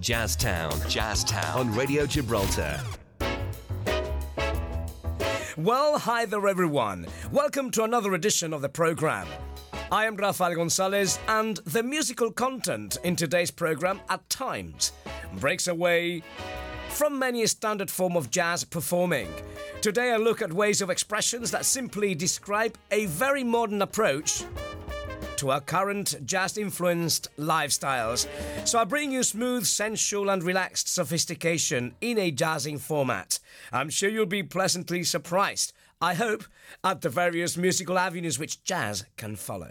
Jazztown. Jazztown. On Radio Gibraltar. Well, hi there, everyone. Welcome to another edition of the program. I am Rafael Gonzalez, and the musical content in today's program at times breaks away from many a standard form of jazz performing. Today, I look at ways of expressions that simply describe a very modern approach to our current jazz influenced lifestyles. So I bring you smooth, sensual, and relaxed sophistication in a jazzing format. I'm sure you'll be pleasantly surprised, I hope, at the various musical avenues which jazz can follow.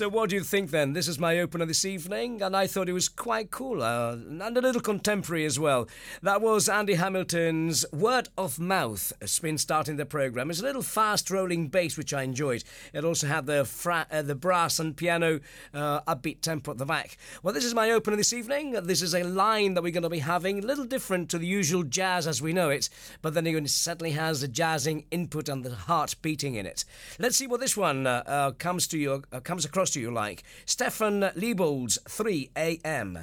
So, what do you think then? This is my opener this evening, and I thought it was quite cool uh, and a little contemporary as well. That was Andy Hamilton's Word of Mouth, spin starting the program. It's a little fast rolling bass, which I enjoyed. It also had the, uh, the brass and piano uh, upbeat tempo at the back. Well, this is my opener this evening. This is a line that we're going to be having, a little different to the usual jazz as we know it, but then it certainly has the jazzing input and the heart beating in it. Let's see what this one comes to you, comes across to you like. Stefan Liebold's 3 a.m.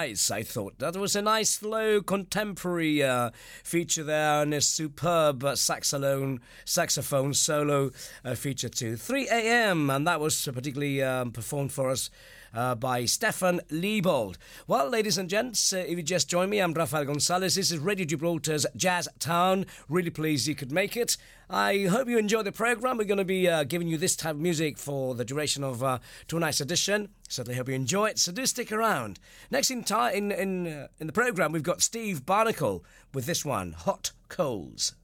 nice, I thought. That was a nice, slow, contemporary uh, feature there, and a superb uh, saxophone, saxophone solo uh, feature too. 3 a.m., and that was particularly um, performed for us uh, by Stefan Liebold. Well, ladies and gents, uh, if you just join me, I'm Rafael Gonzalez. This is Radio Gibraltar's Jazz Town. Really pleased you could make it. I hope you enjoy the program. We're going to be uh, giving you this type of music for the duration of uh, tonight's edition. Certainly hope you enjoy it. So do stick around. Next in in in the program, we've got Steve Barnacle with this one, Hot Coals.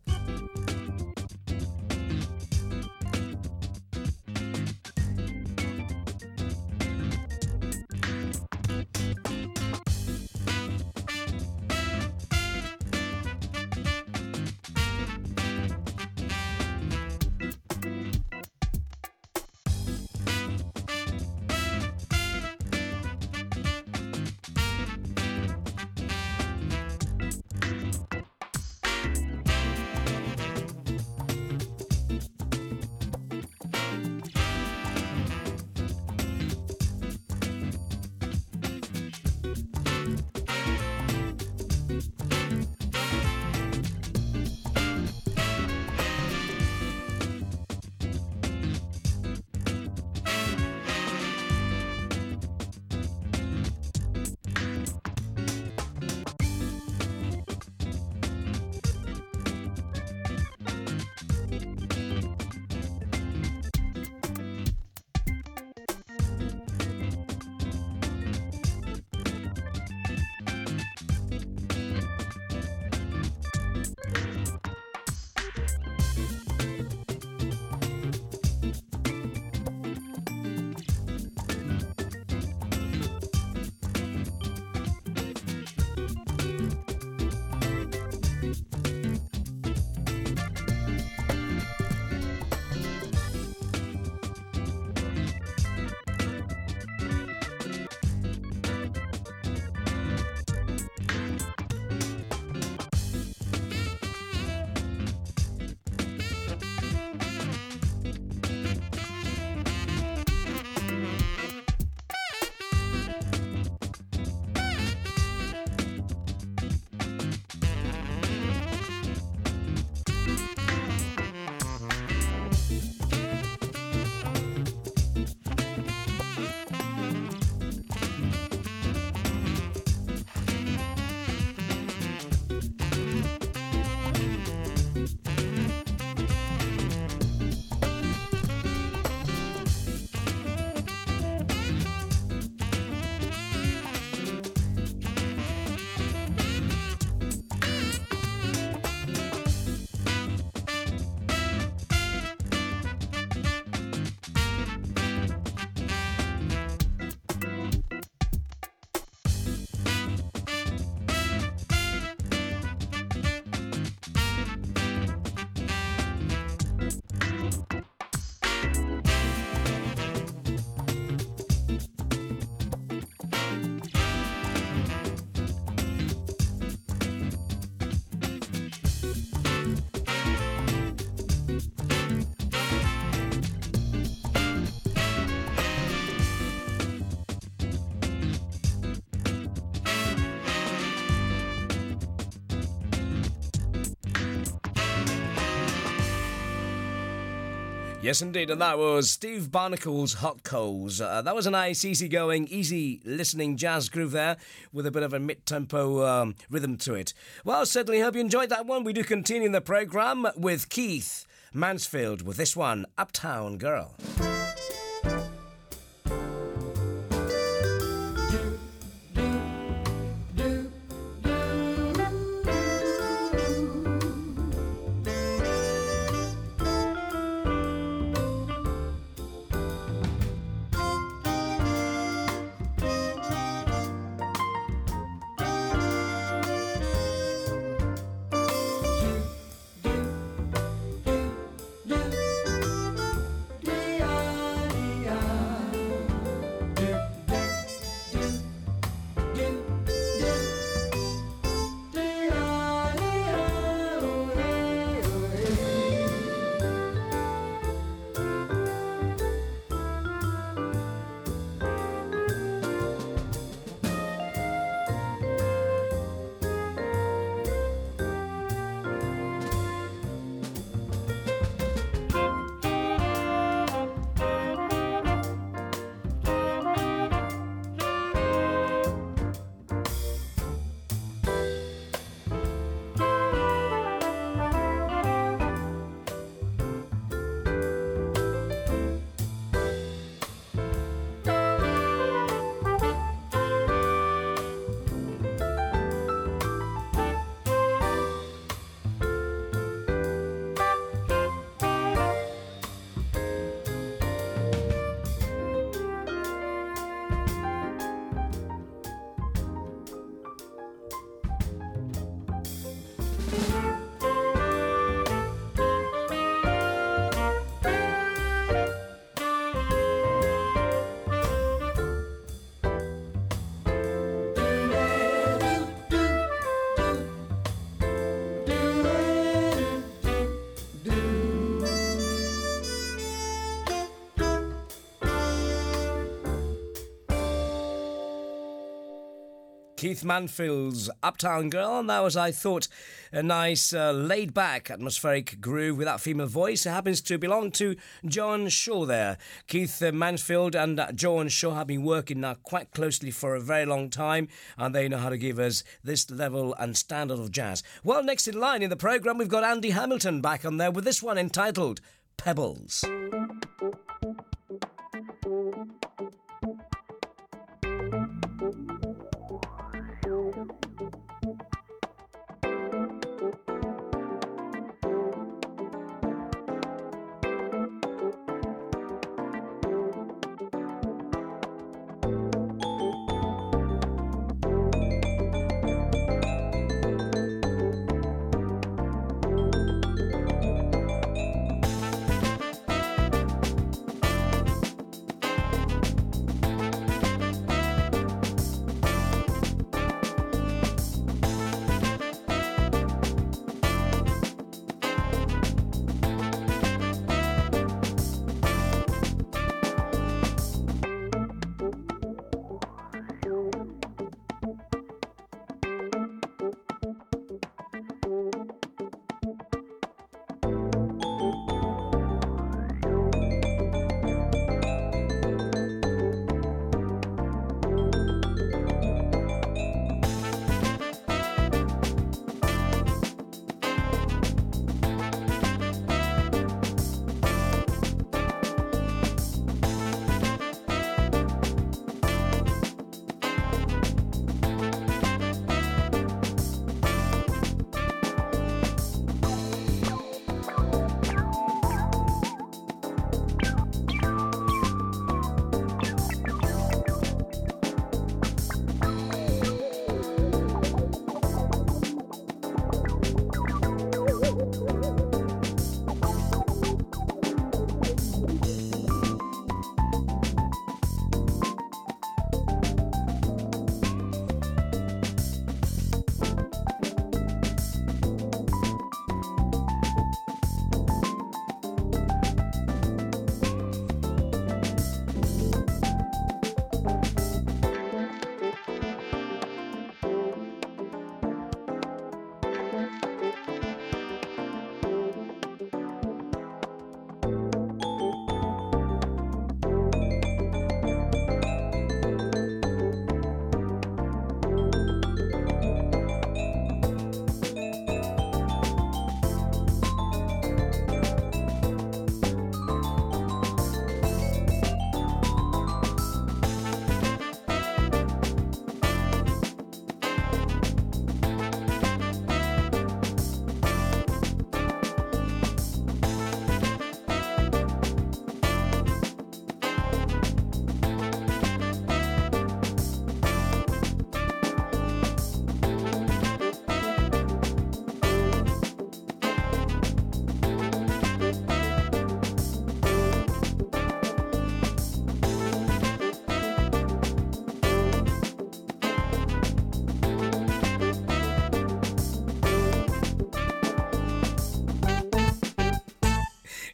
Yes, indeed, and that was Steve Barnacle's Hot Coals. Uh, that was a nice, easy-going, easy listening jazz groove there, with a bit of a mid-tempo um, rhythm to it. Well, certainly hope you enjoyed that one. We do continue the program with Keith Mansfield with this one, Uptown Girl. Keith Mansfield's Uptown Girl, and that was, I thought, a nice uh, laid back atmospheric groove with that female voice. It happens to belong to Joan Shaw there. Keith uh, Mansfield and uh, Joan Shaw have been working now quite closely for a very long time, and they know how to give us this level and standard of jazz. Well, next in line in the programme, we've got Andy Hamilton back on there with this one entitled Pebbles.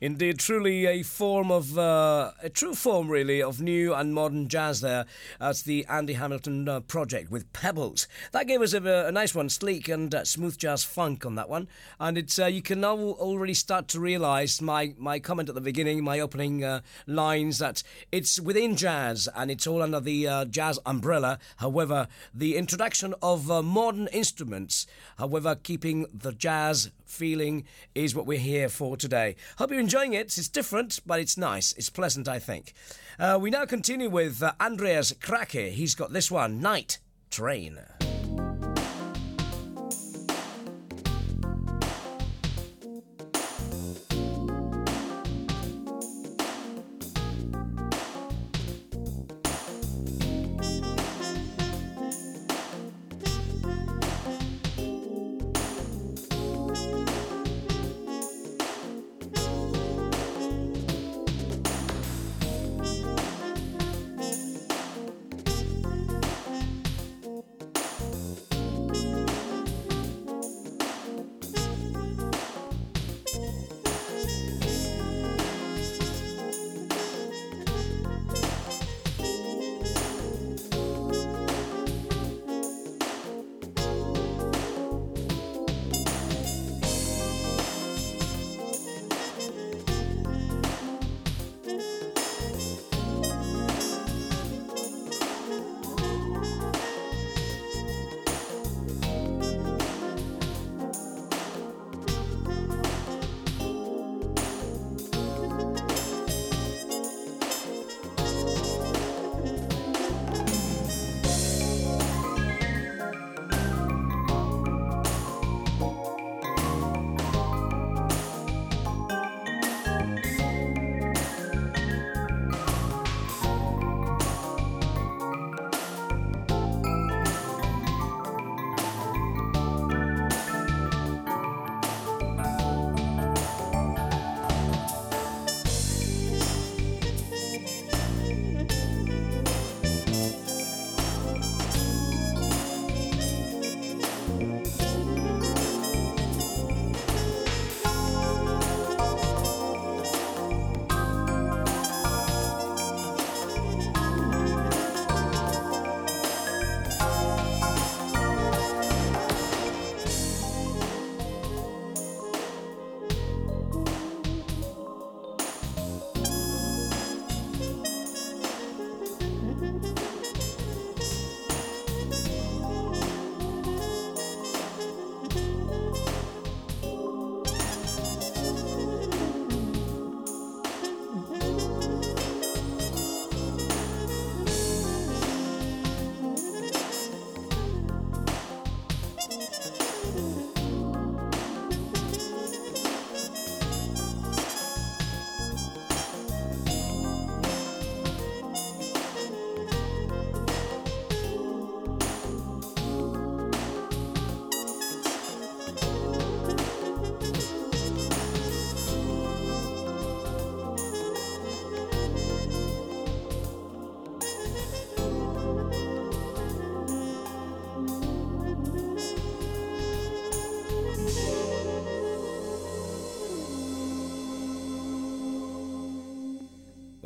Indeed, truly a form of, uh, a true form really, of new and modern jazz there. That's the Andy Hamilton uh, project with Pebbles. That gave us a, a nice one, sleek and uh, smooth jazz funk on that one. And it's you can now already start to realise my, my comment at the beginning, my opening lines, that it's within jazz and it's all under the jazz umbrella. However, the introduction of modern instruments, however, keeping the jazz feeling is what we're here for today. Hope you're enjoying it. It's different, but it's nice. It's pleasant, I think. Uh, we now continue with uh, Andreas Krake. He's got this one Night Train.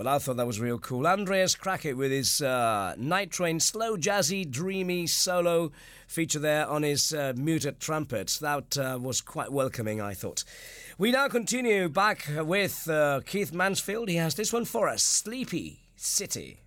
Well, I thought that was real cool. Andreas Kracket with his uh, Night Train slow, jazzy, dreamy solo feature there on his uh, muted trumpet. That uh, was quite welcoming, I thought. We now continue back with Keith Mansfield. He has this one for us Sleepy City.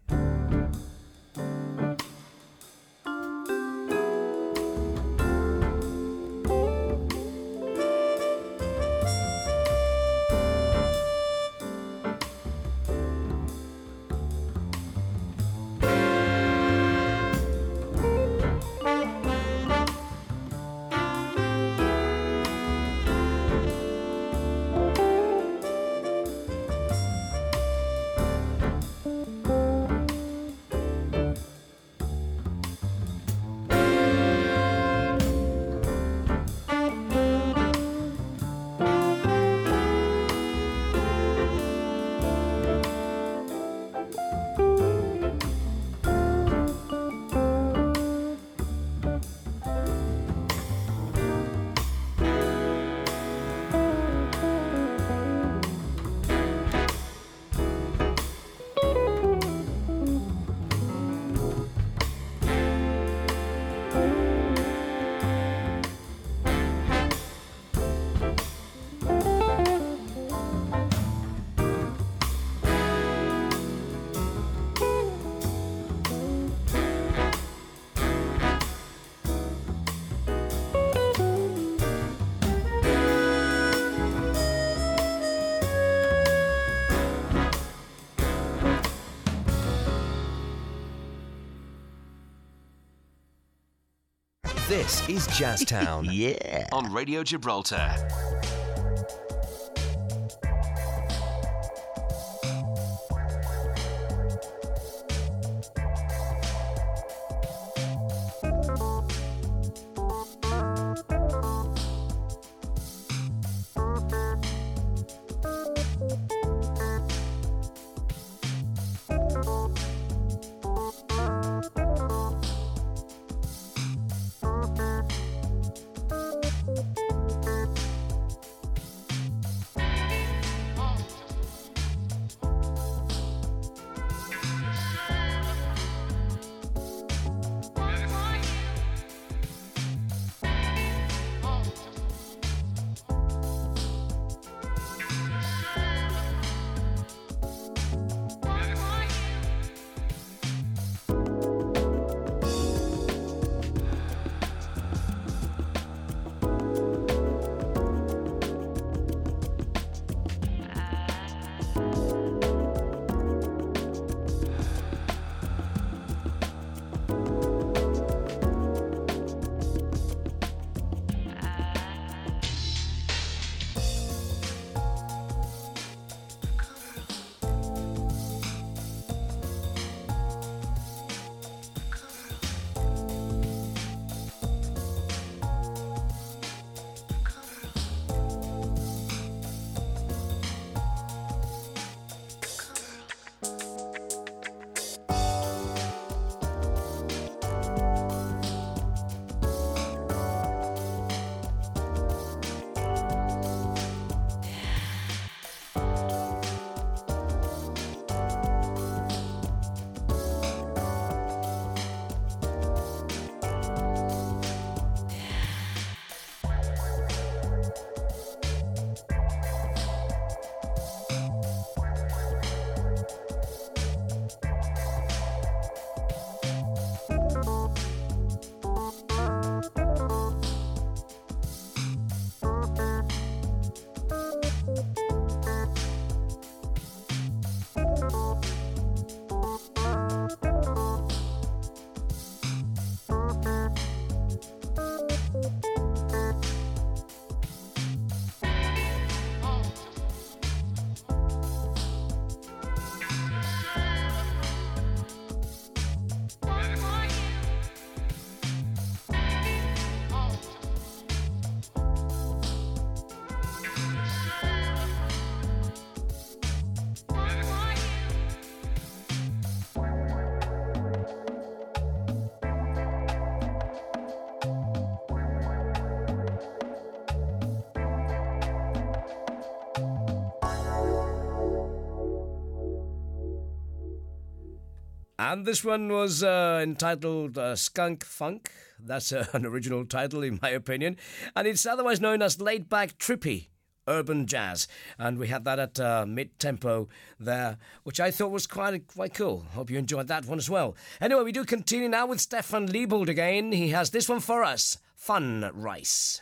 This is Jazztown. yeah. On Radio Gibraltar. And this one was uh, entitled uh, Skunk Funk. That's uh, an original title, in my opinion. And it's otherwise known as Laid Back Trippy urban jazz, and we had that at mid tempo there, which I thought was quite quite cool. Hope you enjoyed that one as well. Anyway, we do continue now with Stefan Liebold again. He has this one for us, Fun Rice.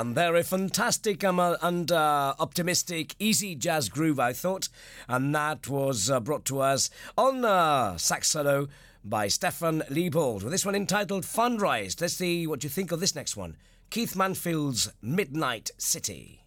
And very fantastic um, uh, and uh, optimistic, easy jazz groove, I thought. And that was uh, brought to us on sax solo by Stefan Liebold. With this one entitled Funrise. Let's see what you think of this next one Keith Mansfield's Midnight City.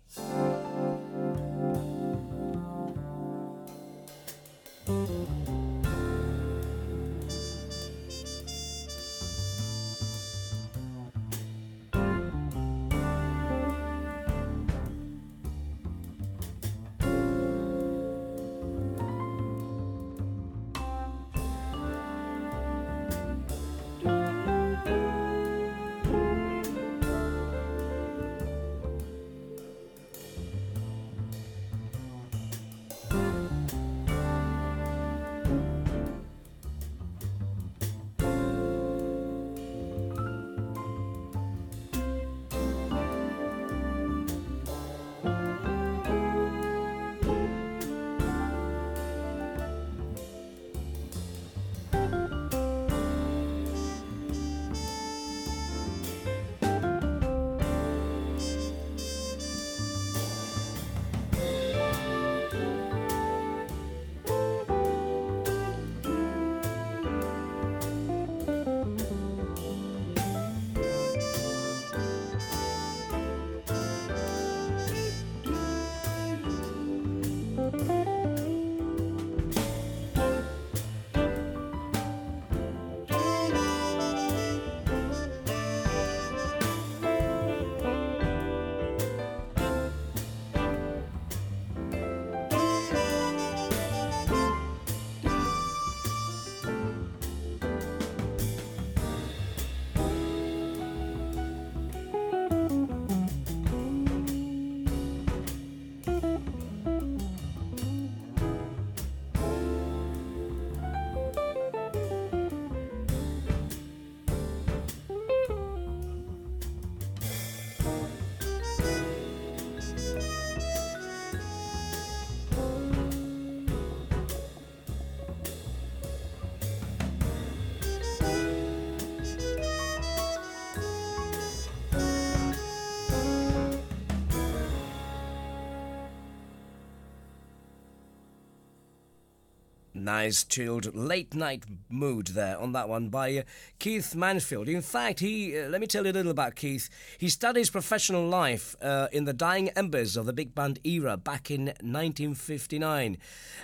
Nice chilled late night mood there on that one by uh, Keith Mansfield. In fact, he uh, let me tell you a little about Keith. He started his professional life uh, in the dying embers of the big band era back in 1959,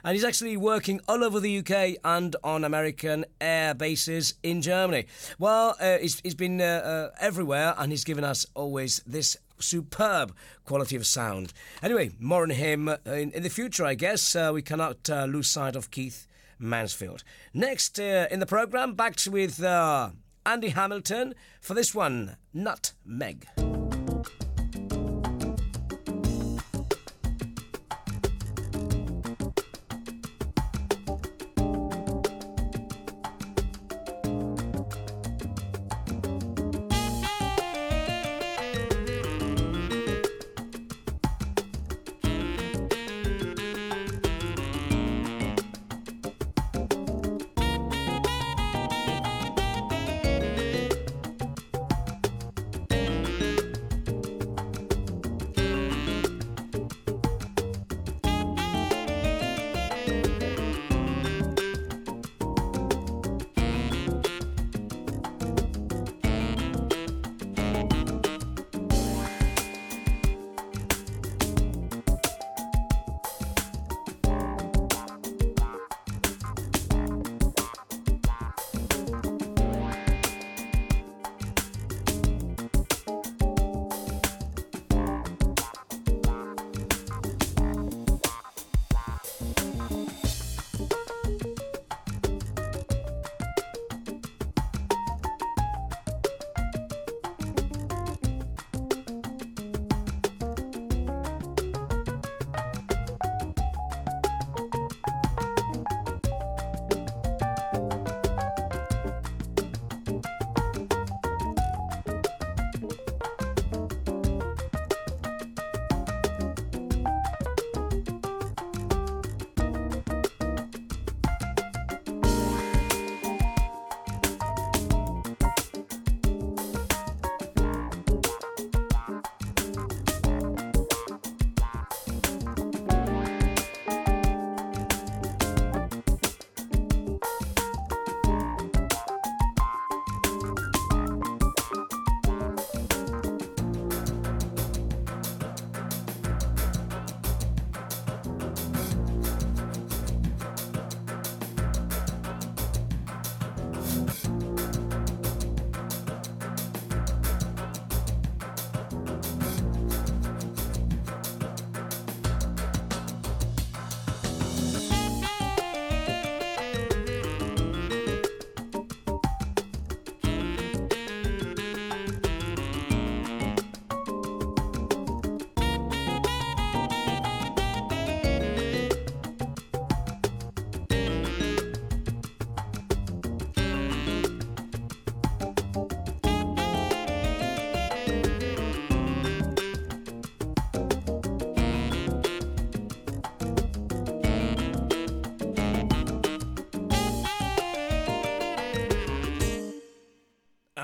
and he's actually working all over the UK and on American air bases in Germany. Well, he's, he's been everywhere, and he's given us always this superb quality of sound. Anyway, more on him in, in the future, I guess. We cannot lose sight of Keith Mansfield. Next uh, in the programme, back with uh, Andy Hamilton for this one, Nutmeg.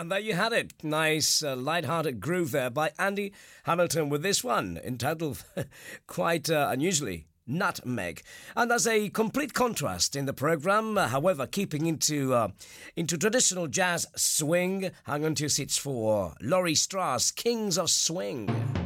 And there you had it. Nice, uh, light-hearted groove there by Andy Hamilton with this one entitled, quite uh, unusually, Nutmeg. And as a complete contrast in the programme, uh, however, keeping into into traditional jazz swing, hang on to your seats for Laurie Strauss, Kings of Swing.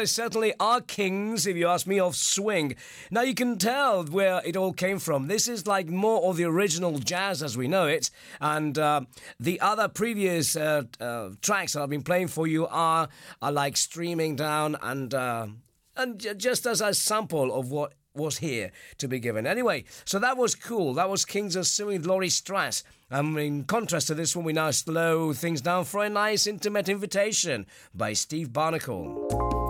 They certainly are kings, if you ask me, of swing. Now, you can tell where it all came from. This is like more of the original jazz as we know it. And uh, the other previous uh, uh, tracks that I've been playing for you are, are like streaming down and, uh, and just as a sample of what was here to be given. Anyway, so that was cool. That was Kings of Swing, with Laurie Strauss. And in contrast to this one, we now slow things down for a nice intimate invitation by Steve Barnacle.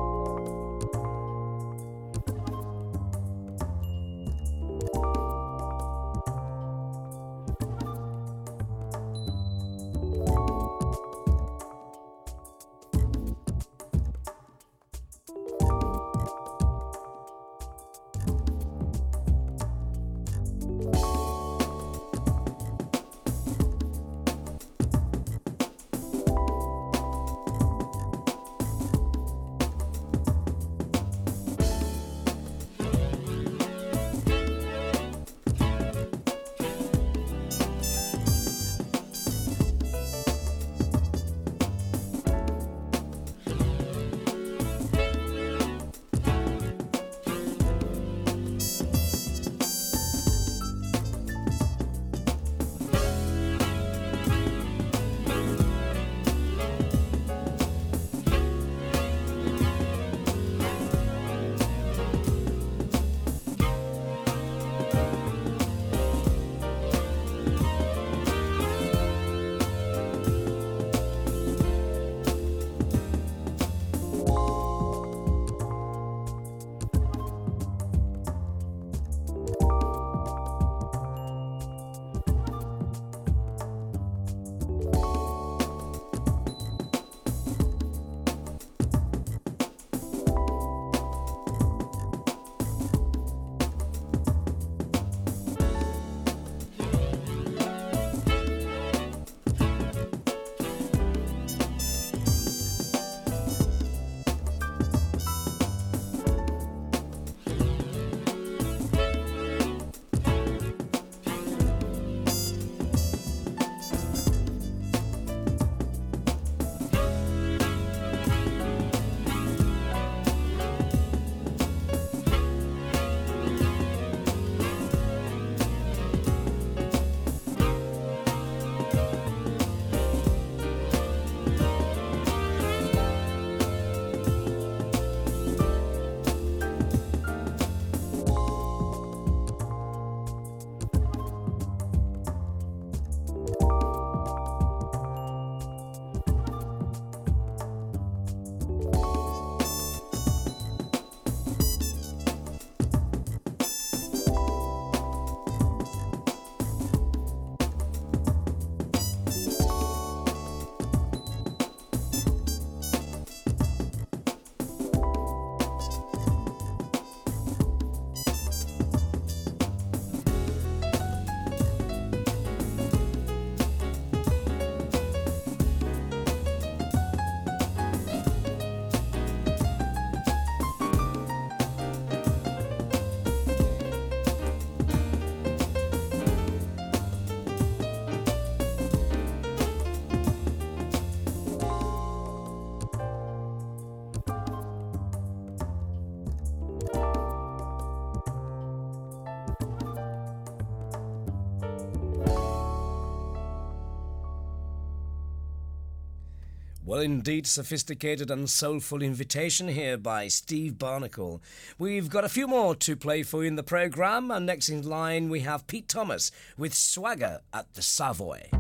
Well, indeed, sophisticated and soulful invitation here by Steve Barnacle. We've got a few more to play for you in the programme, and next in line we have Pete Thomas with Swagger at the Savoy.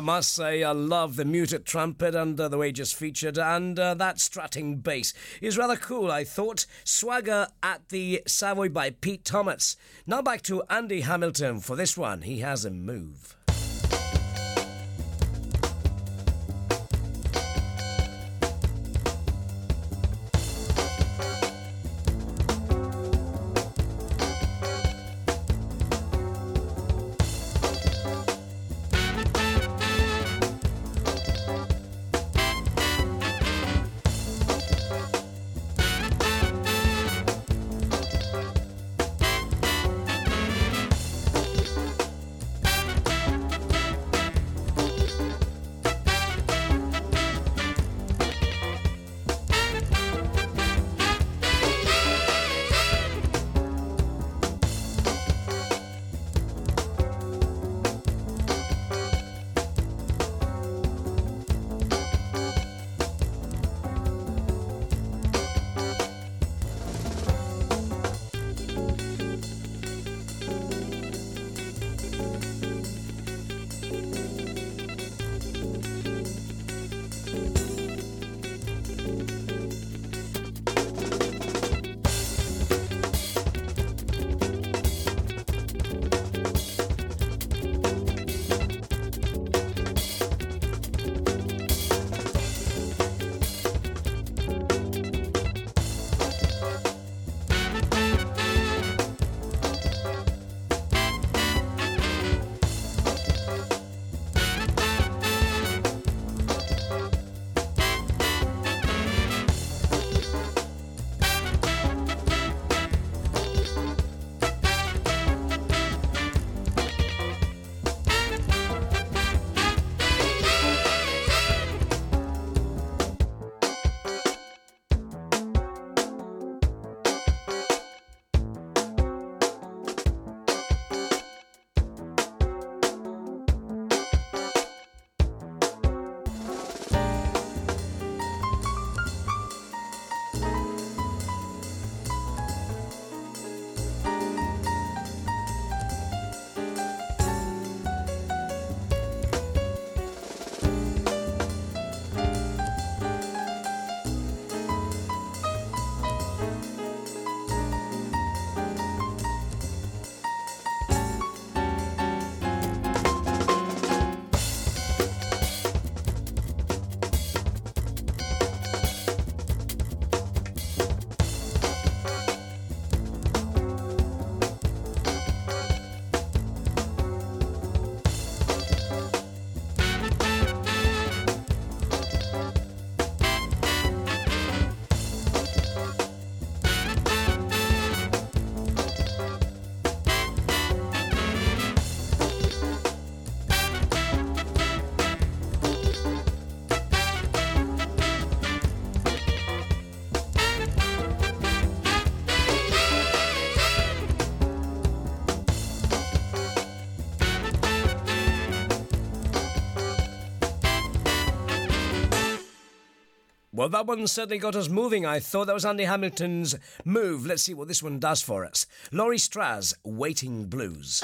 I must say, I love the muted trumpet and uh, the way just featured, and uh, that strutting bass is rather cool, I thought. Swagger at the Savoy by Pete Thomas. Now back to Andy Hamilton for this one. He has a move. That one certainly got us moving. I thought that was Andy Hamilton's move. Let's see what this one does for us. Laurie Strauss, Waiting Blues.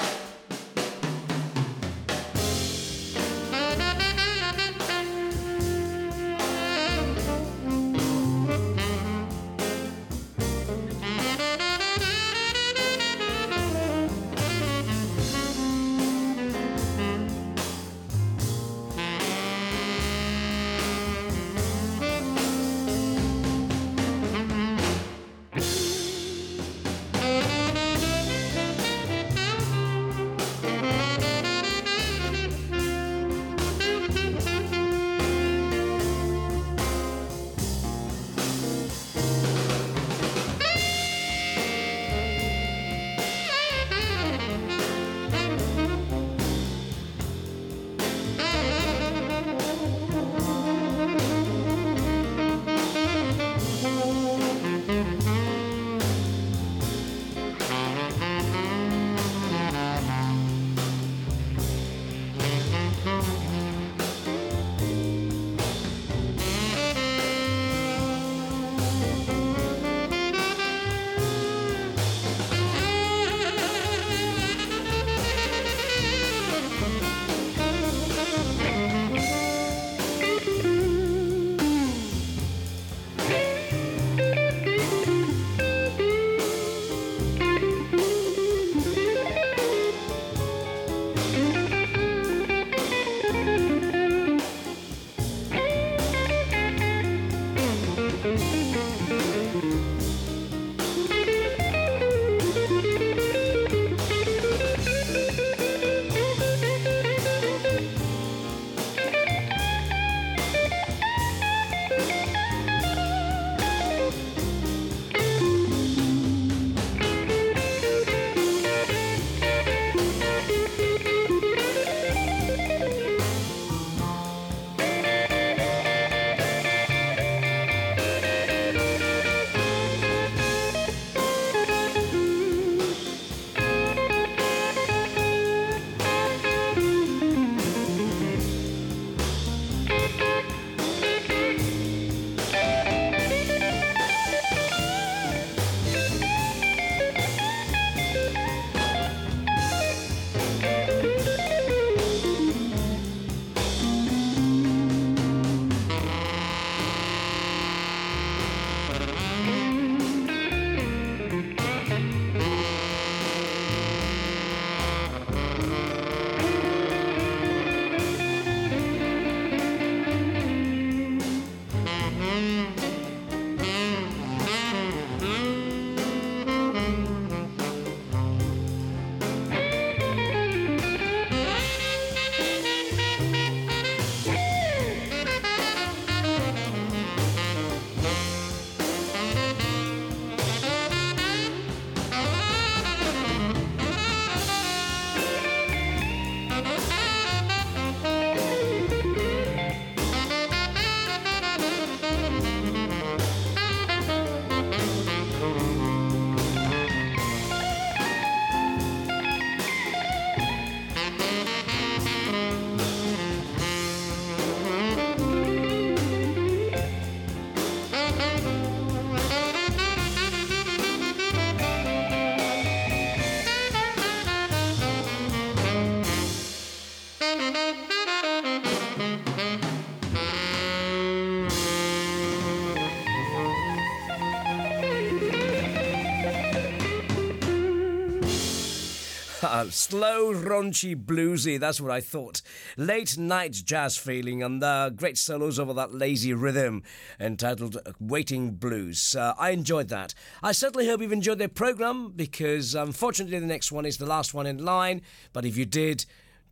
Uh, slow, raunchy, bluesy. That's what I thought. Late night jazz feeling and the great solos over that lazy rhythm entitled Waiting Blues. Uh, I enjoyed that. I certainly hope you've enjoyed the programme because unfortunately the next one is the last one in line. But if you did,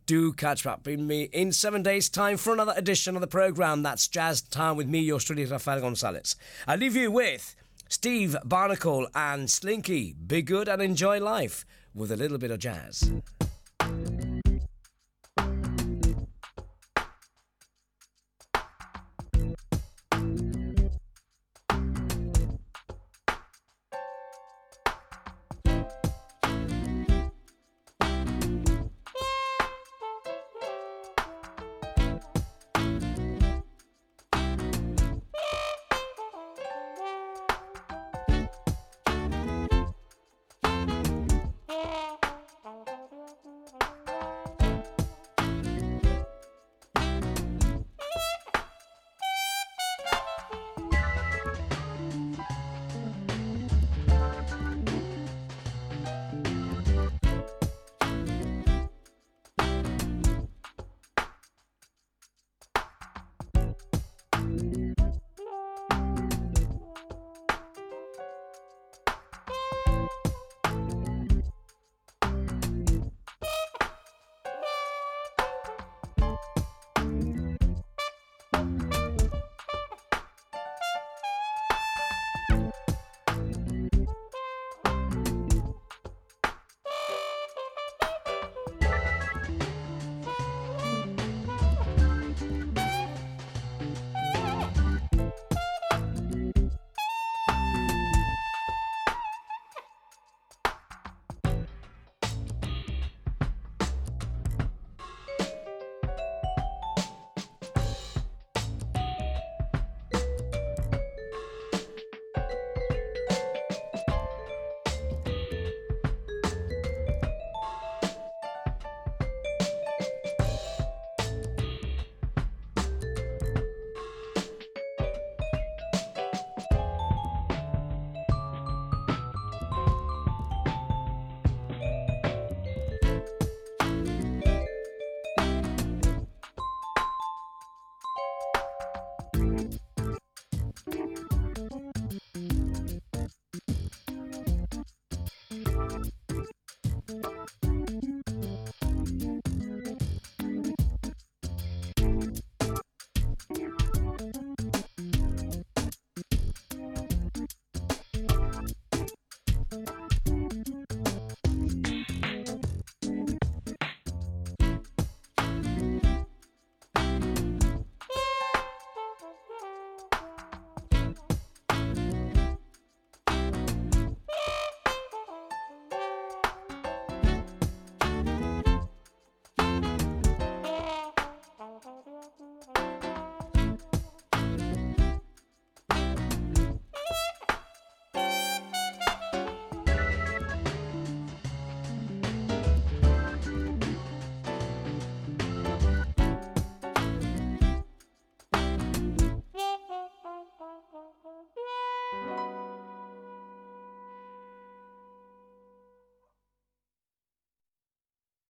do catch up with me in seven days' time for another edition of the programme. That's Jazztown with me, your studio Rafael Gonzalez. I leave you with Steve Barnacle and Slinky. Be good and enjoy life with a little bit of jazz.